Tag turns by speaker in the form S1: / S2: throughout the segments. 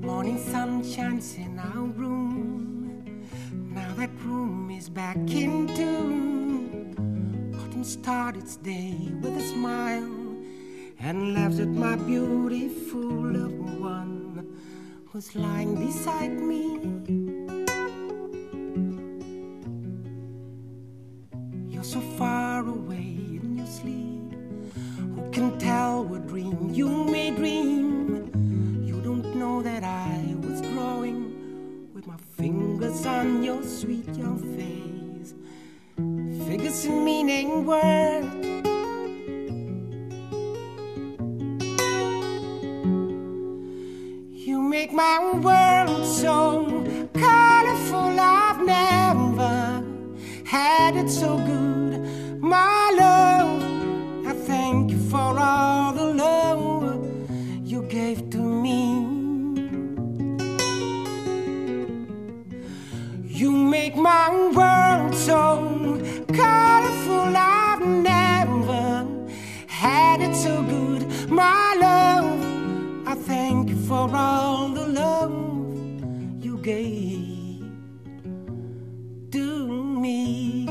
S1: Morning sun shines in our room. That room is back in tune. Autumn started its day with a smile and laughs at my beautiful loved one who's lying beside me. You're so far away in your sleep. Who can tell what dream you may dream? With my fingers on your sweet young face. Figures and meaning words. You make my world so colorful. I've never had it so good. Colorful. I've never had it so good. My love, I thank you for all the love you gave to me.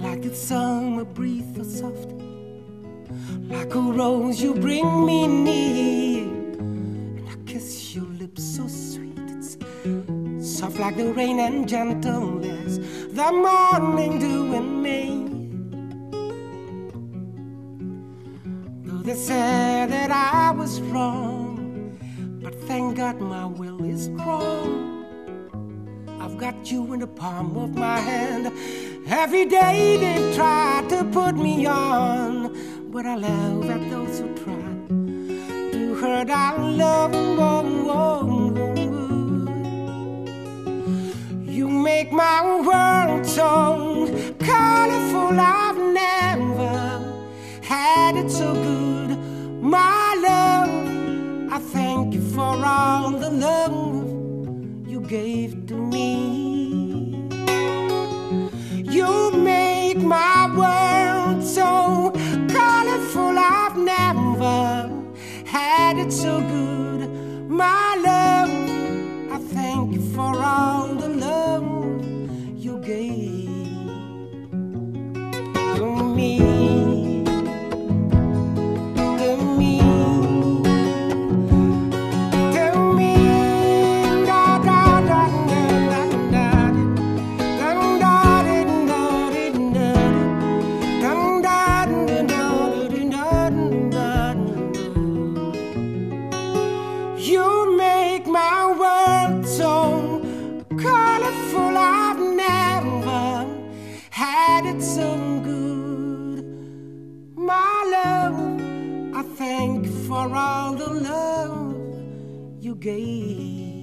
S1: Like the summer breeze so soft, like a rose you bring me near, soft like the rain and gentle as the morning dew in May. Though they said that I was wrong, but thank God my will is strong. I've got you in the palm of my hand. Every day they try to put me on, but I love at those who try to hurt our love. Oh, my world so colorful. I've never had it so good. My love, I thank you for all the love you gave to me. You make my world so colorful. I've never had it so good. For all the love you gave.